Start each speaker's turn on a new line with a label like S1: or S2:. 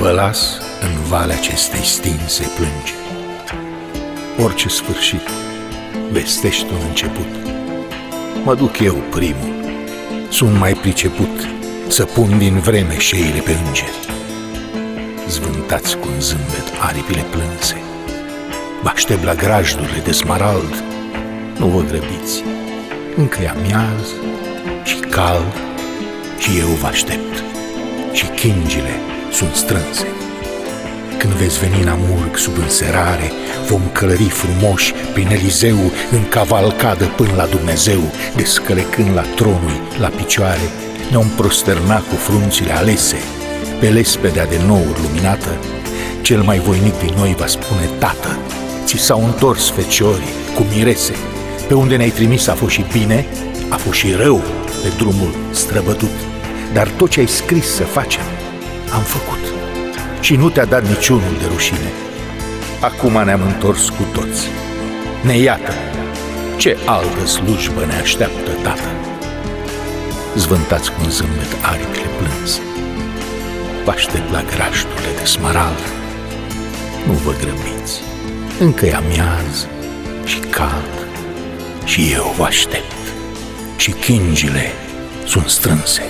S1: Vă las în valea acestei stinse plânge. Orice sfârșit vestește un început. Mă duc eu primul, sunt mai priceput să pun din vreme șeile pe îngeri. Zvântați cu un zâmbet aripile plânse, vă aștept la grajdurile de smarald, nu vă grăbiți, încă e amiaz și cald și eu vă aștept și chingile sunt strânse. Când veți veni în amurg sub înserare, vom călări frumoși prin Elizeu în cavalcadă până la Dumnezeu, descălecând la tronul la picioare, ne-om prosterna cu frunțile alese, pe lespedea de nouri luminată, cel mai voinic din noi va spune, Tată, ți s-au întors feciorii cu mirese, pe unde ne-ai trimis a fost și bine, a fost și rău pe drumul străbătut, dar tot ce ai scris să facem, am făcut și nu te-a dat niciunul de rușine. Acum ne-am întors cu toți. Ne iată. Ce altă slujbă ne așteaptă, Tată? Zvântați cu un zâmbet aripile plânse. Vă aștept la grașturile de smarald. Nu vă grăbiți. Încă e amiaz și cald și eu vă aștept. Și chingile sunt strânse.